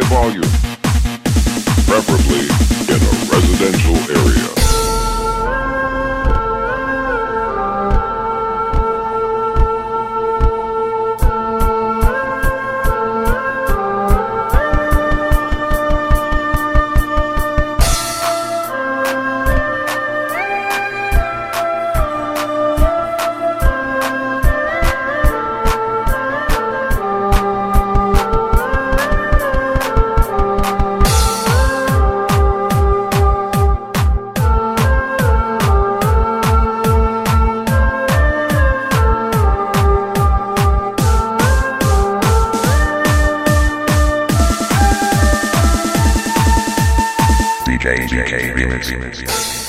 high volume, preferably DJ Remix.